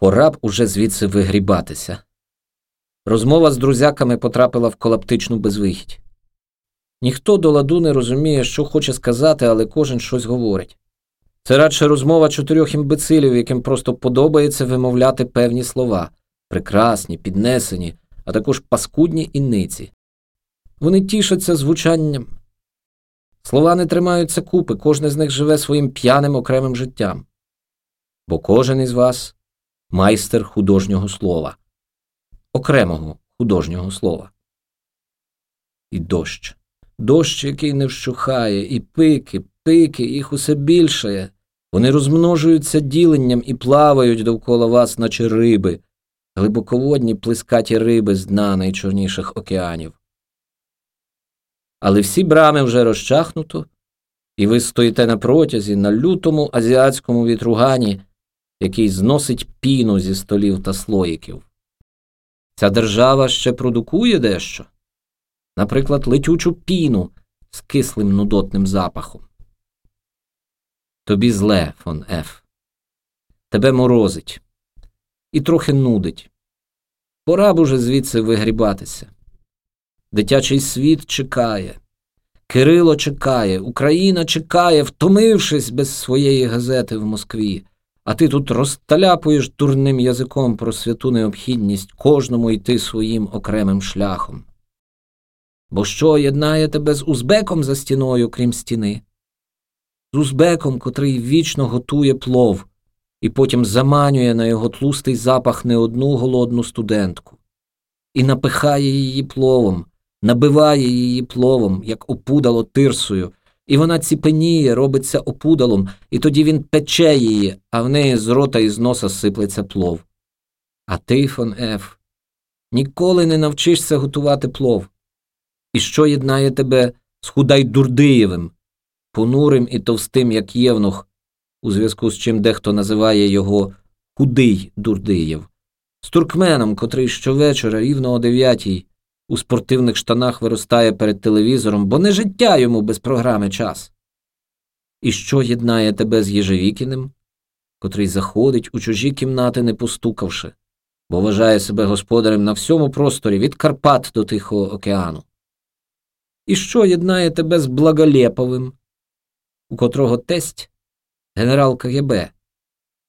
Пора б уже звідси вигрібатися. Розмова з друзяками потрапила в колаптичну безвихідь. Ніхто до ладу не розуміє, що хоче сказати, але кожен щось говорить. Це радше розмова чотирьох імбецилів, яким просто подобається вимовляти певні слова прекрасні, піднесені, а також паскудні інниці. Вони тішаться звучанням. Слова не тримаються купи, кожне з них живе своїм п'яним окремим життям. Бо кожен із вас майстер художнього слова, окремого художнього слова. І дощ. Дощ, який не вщухає, і пики, пики, їх усе більшає. Вони розмножуються діленням і плавають довкола вас, наче риби, глибоководні плескаті риби з дна найчорніших океанів. Але всі брами вже розчахнуто, і ви стоїте на протязі на лютому азіатському вітругані, який зносить піну зі столів та слоїків. Ця держава ще продукує дещо, наприклад, летючу піну з кислим нудотним запахом. Тобі зле, фон Еф. Тебе морозить і трохи нудить. Пора б уже звідси вигрібатися. Дитячий світ чекає, Кирило чекає, Україна чекає, втомившись без своєї газети в Москві, а ти тут розталяпуєш дурним язиком про святу необхідність кожному йти своїм окремим шляхом. Бо що єднає тебе з узбеком за стіною, крім стіни? З узбеком, котрий вічно готує плов і потім заманює на його тлустий запах не одну голодну студентку, і напихає її пловом, набиває її пловом, як опудало тирсою, і вона ціпеніє, робиться опудалом, і тоді він пече її, а в неї з рота і з носа сиплеться плов. А ти, фон Еф, ніколи не навчишся готувати плов. І що єднає тебе з Худайдурдиєвим, понурим і товстим, як євнух, у зв'язку з чим дехто називає його Худий Дурдиєв, з туркменом, котрий щовечора, рівно о дев'ятій, у спортивних штанах виростає перед телевізором, бо не життя йому без програми час. І що єднає тебе з Єжевікіним, котрий заходить у чужі кімнати, не постукавши, бо вважає себе господарем на всьому просторі від Карпат до Тихого океану? І що єднає тебе з Благолєповим, у котрого тесть генерал КГБ,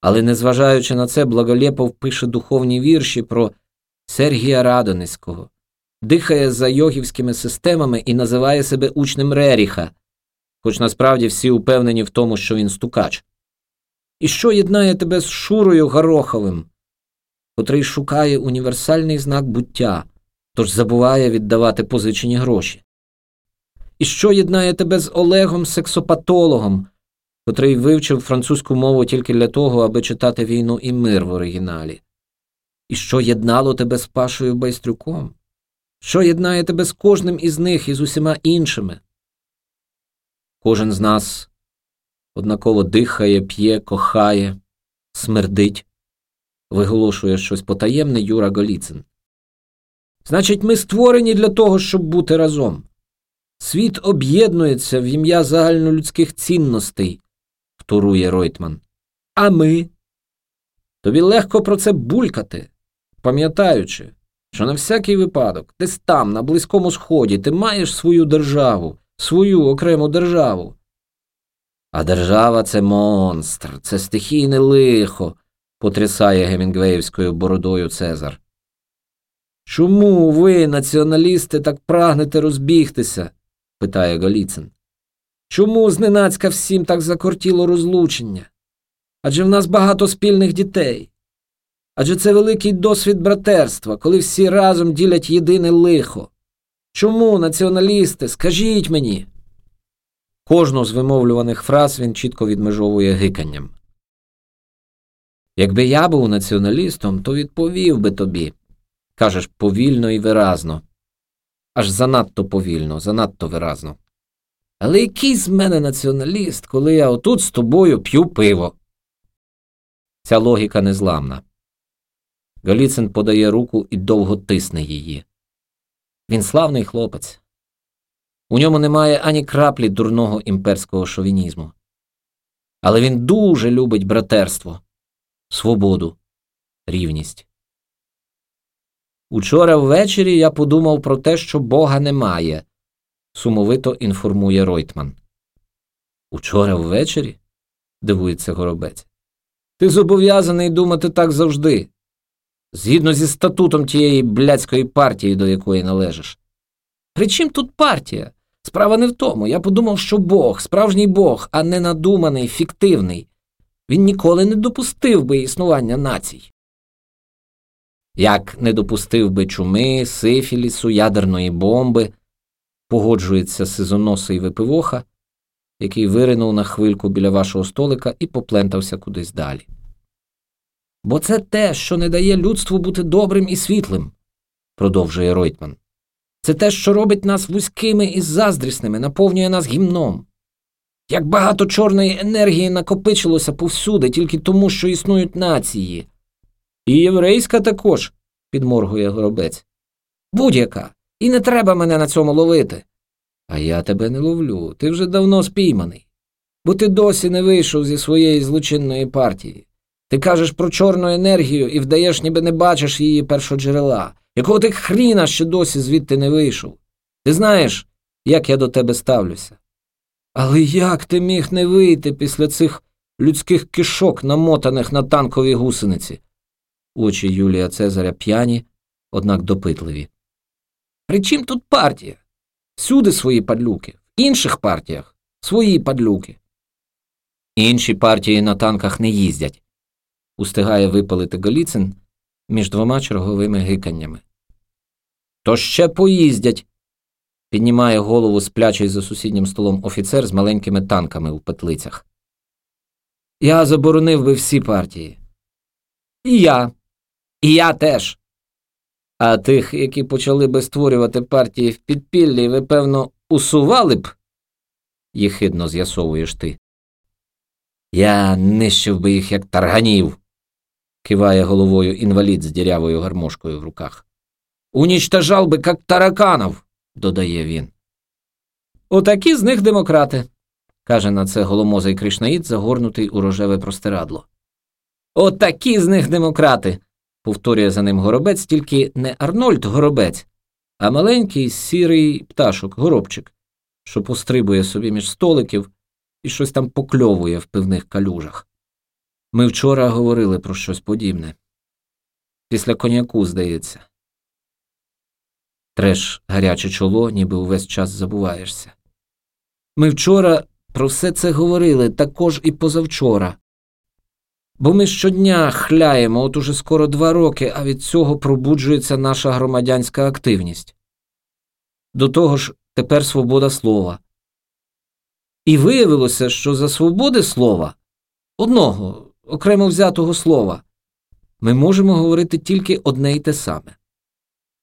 але незважаючи на це, Благолєпов пише духовні вірші про Сергія Радонецького, дихає за йогівськими системами і називає себе учнем Реріха, хоч насправді всі упевнені в тому, що він стукач. І що єднає тебе з Шурою Гороховим, котрий шукає універсальний знак буття, тож забуває віддавати позичені гроші? І що єднає тебе з Олегом сексопатологом, котрий вивчив французьку мову тільки для того, аби читати війну і мир в оригіналі? І що єднало тебе з Пашою Байстрюком? Що єднає тебе з кожним із них і з усіма іншими? Кожен з нас однаково дихає, п'є, кохає, смердить, виголошує щось потаємне Юра Голіцин. Значить, ми створені для того, щоб бути разом. Світ об'єднується в ім'я загальнолюдських цінностей, вторує Ройтман. А ми? Тобі легко про це булькати, пам'ятаючи, що на всякий випадок, десь там, на Близькому Сході, ти маєш свою державу, свою окрему державу. А держава це монстр, це стихійне лихо, потрясає Гемінгвеївською бородою Цезар. Чому ви, націоналісти, так прагнете розбігтися? питає Голіцин. Чому зненацька всім так закортіло розлучення? Адже в нас багато спільних дітей. Адже це великий досвід братерства, коли всі разом ділять єдине лихо. Чому, націоналісти, скажіть мені? Кожну з вимовлюваних фраз він чітко відмежовує гиканням. Якби я був націоналістом, то відповів би тобі. Кажеш повільно і виразно. Аж занадто повільно, занадто виразно. Але який з мене націоналіст, коли я отут з тобою п'ю пиво? Ця логіка незламна. Голіцин подає руку і довго тисне її. Він славний хлопець. У ньому немає ані краплі дурного імперського шовінізму. Але він дуже любить братерство, свободу, рівність. Учора ввечері я подумав про те, що Бога немає, сумовито інформує Ройтман. Учора ввечері? дивується горобець. Ти зобов'язаний думати так завжди, згідно зі статутом тієї блядської партії, до якої належиш. При чим тут партія? Справа не в тому. Я подумав, що Бог, справжній Бог, а не надуманий, фіктивний. Він ніколи не допустив би існування націй. Як не допустив би чуми, сифілісу, ядерної бомби, погоджується сезоносий випивоха, який виринув на хвильку біля вашого столика і поплентався кудись далі. Бо це те, що не дає людству бути добрим і світлим, продовжує Ройтман. Це те, що робить нас вузькими і заздрісними, наповнює нас гімном. Як багато чорної енергії накопичилося повсюди тільки тому, що існують нації. І єврейська також, підморгує горобець. Будь-яка. І не треба мене на цьому ловити. А я тебе не ловлю, ти вже давно спійманий. Бо ти досі не вийшов зі своєї злочинної партії. Ти кажеш про чорну енергію і вдаєш, ніби не бачиш її першоджерела, якого ти хріна ще досі звідти не вийшов. Ти знаєш, як я до тебе ставлюся. Але як ти міг не вийти після цих людських кишок, намотаних на танковій гусениці? Очі Юлія Цезаря п'яні, однак допитливі. При чим тут партія? Всюди свої падлюки, в інших партіях свої падлюки. Інші партії на танках не їздять, устигає випалити Голіцин між двома черговими гиканнями. То ще поїздять. піднімає голову сплячий за сусіднім столом офіцер з маленькими танками у петлицях. Я заборонив би всі партії. І я. І я теж. А тих, які почали би створювати партії в підпіллі, ви, певно, усували б, єхидно з'ясовуєш ти. Я нищив би їх, як тарганів, киває головою інвалід з дірявою гармошкою в руках. Унічтажав би, як тараканов, додає він. Отакі з них демократи, каже на це голомозий Кришнаїд, загорнутий у рожеве простирадло. Отакі з них демократи повторює за ним горобець, тільки не Арнольд горобець, а маленький сірий пташок, горобчик, що пострибує собі між столиків і щось там покльовує в пивних калюжах. Ми вчора говорили про щось подібне. Після коньяку, здається. Треш гаряче чоло, ніби увесь час забуваєшся. Ми вчора про все це говорили також і позавчора. Бо ми щодня хляємо, от уже скоро два роки, а від цього пробуджується наша громадянська активність. До того ж, тепер свобода слова. І виявилося, що за свободи слова, одного окремо взятого слова, ми можемо говорити тільки одне й те саме.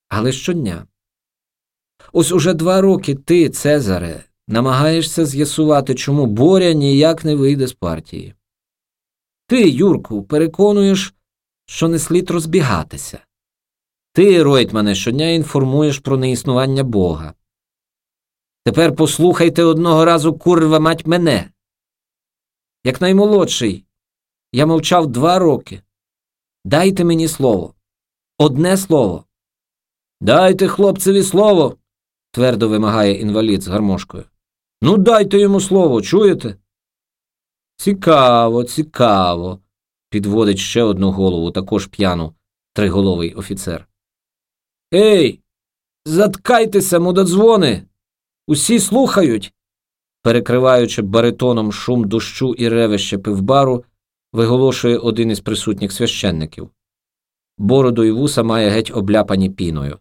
Але щодня. Ось уже два роки ти, Цезаре, намагаєшся з'ясувати, чому Боря ніяк не вийде з партії. Ти, Юрку, переконуєш, що не слід розбігатися. Ти, Ройтмане, щодня інформуєш про неіснування Бога. Тепер послухайте одного разу, курва мать мене. Як наймолодший, я мовчав два роки. Дайте мені слово. Одне слово. Дайте хлопцеві слово, твердо вимагає інвалід з гармошкою. Ну, дайте йому слово, чуєте? Цікаво, цікаво, підводить ще одну голову, також п'яну, триголовий офіцер. Ей, заткайтеся, мудодзвони! Усі слухають. перекриваючи баритоном шум дощу і ревище пивбару, виголошує один із присутніх священників. Бороду й вуса має геть обляпані піною.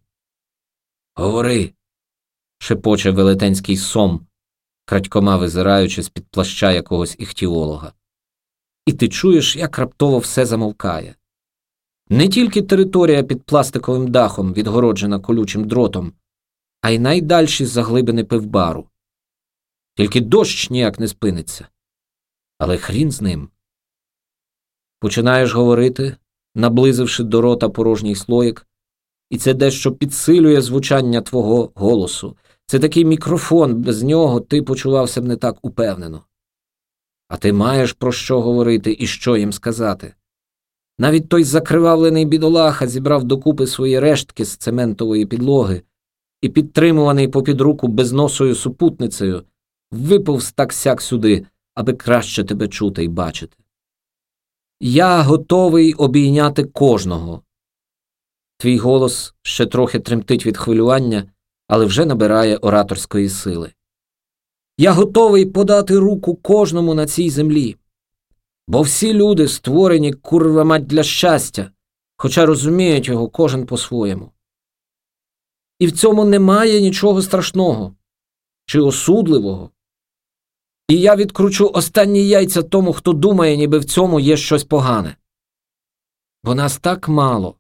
Говори. шепоче велетенський сом, крадькома визираючи з під плаща якогось іхтіолога. І ти чуєш, як раптово все замовкає. Не тільки територія під пластиковим дахом, відгороджена колючим дротом, а й найдальші заглибини пивбару. Тільки дощ ніяк не спиниться. Але хрін з ним. Починаєш говорити, наблизивши до рота порожній слоїк, і це дещо підсилює звучання твого голосу, це такий мікрофон, без нього ти почувався б не так упевнено. А ти маєш про що говорити і що їм сказати. Навіть той закривавлений бідолаха зібрав докупи свої рештки з цементової підлоги і, підтримуваний попід руку безносою супутницею, виповз так сяк сюди, аби краще тебе чути й бачити. Я готовий обійняти кожного. Твій голос ще трохи тремтить від хвилювання, але вже набирає ораторської сили. Я готовий подати руку кожному на цій землі, бо всі люди створені курва мать для щастя, хоча розуміють його кожен по-своєму. І в цьому немає нічого страшного чи осудливого. І я відкручу останні яйця тому, хто думає, ніби в цьому є щось погане. Бо нас так мало,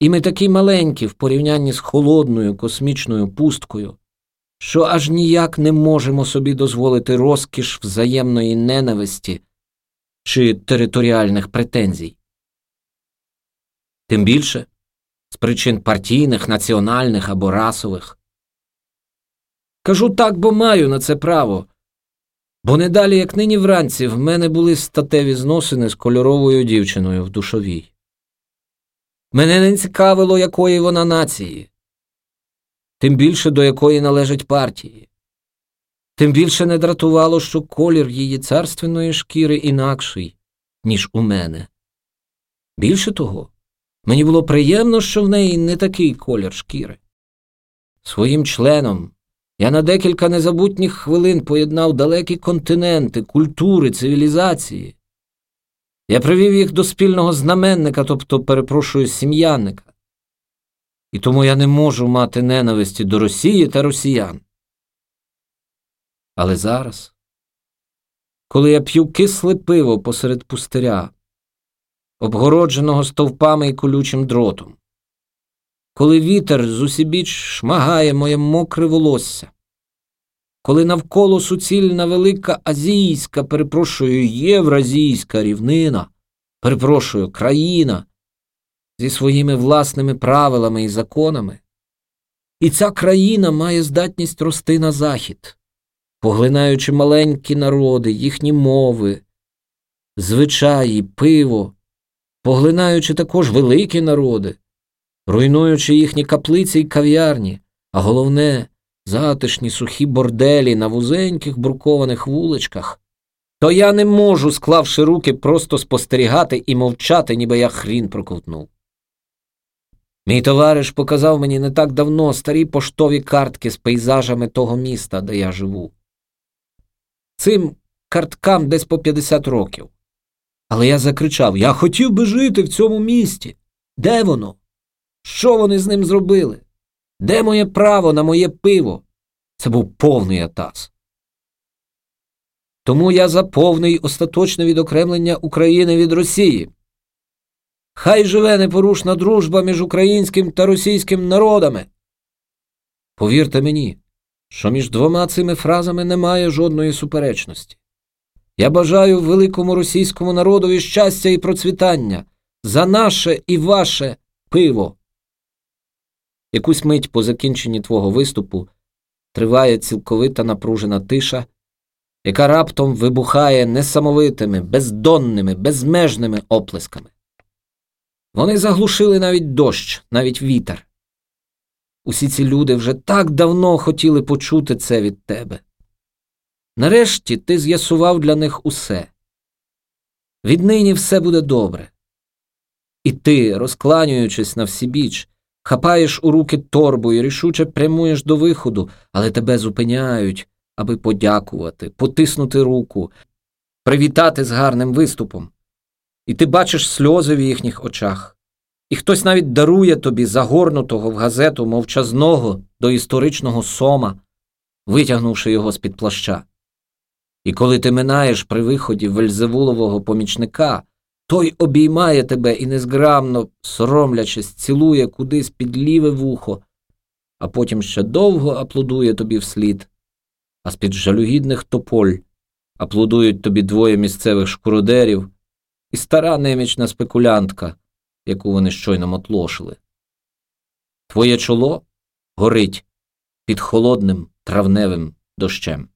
і ми такі маленькі в порівнянні з холодною космічною пусткою, що аж ніяк не можемо собі дозволити розкіш взаємної ненависті чи територіальних претензій. Тим більше з причин партійних, національних або расових. Кажу так, бо маю на це право. Бо не далі, як нині вранці, в мене були статеві зносини з кольоровою дівчиною в душовій. Мене не цікавило, якої вона нації, тим більше до якої належить партії, тим більше не дратувало, що колір її царственної шкіри інакший, ніж у мене. Більше того, мені було приємно, що в неї не такий колір шкіри. Своїм членом я на декілька незабутніх хвилин поєднав далекі континенти, культури, цивілізації. Я привів їх до спільного знаменника, тобто, перепрошую, сім'янника. І тому я не можу мати ненависті до Росії та росіян. Але зараз, коли я п'ю кисле пиво посеред пустиря, обгородженого стовпами і колючим дротом, коли вітер з усібіч шмагає моє мокре волосся, коли навколо суцільна велика азійська, перепрошую, євразійська рівнина, перепрошую, країна зі своїми власними правилами і законами, і ця країна має здатність рости на захід, поглинаючи маленькі народи, їхні мови, звичаї, пиво, поглинаючи також великі народи руйнуючи їхні каплиці й кав'ярні, а головне затишні сухі борделі на вузеньких брукованих вуличках, то я не можу, склавши руки, просто спостерігати і мовчати, ніби я хрін проковтнув. Мій товариш показав мені не так давно старі поштові картки з пейзажами того міста, де я живу. Цим карткам десь по 50 років. Але я закричав Я хотів би жити в цьому місті. Де воно? Що вони з ним зробили? Де моє право на моє пиво? Це був повний атас. Тому я за повне й остаточне відокремлення України від Росії. Хай живе непорушна дружба між українським та російським народами. Повірте мені, що між двома цими фразами немає жодної суперечності. Я бажаю великому російському народові щастя і процвітання за наше і ваше пиво. Якусь мить по закінченні твого виступу триває цілковита напружена тиша, яка раптом вибухає несамовитими, бездонними, безмежними оплесками. Вони заглушили навіть дощ, навіть вітер. Усі ці люди вже так давно хотіли почути це від тебе. Нарешті ти з'ясував для них усе. Віднині все буде добре. І ти, розкланюючись на всібіч, Хапаєш у руки торбу і рішуче прямуєш до виходу, але тебе зупиняють, аби подякувати, потиснути руку, привітати з гарним виступом. І ти бачиш сльози в їхніх очах. І хтось навіть дарує тобі загорнутого в газету мовчазного до історичного сома, витягнувши його з під плаща. І коли ти минаєш при виході вельзевулового помічника, той обіймає тебе і незграмно, соромлячись, цілує кудись під ліве вухо, а потім ще довго аплодує тобі вслід, а з під жалюгідних тополь аплодують тобі двоє місцевих шкуродерів і стара немічна спекулянтка, яку вони щойно мотлошили. Твоє чоло горить під холодним травневим дощем.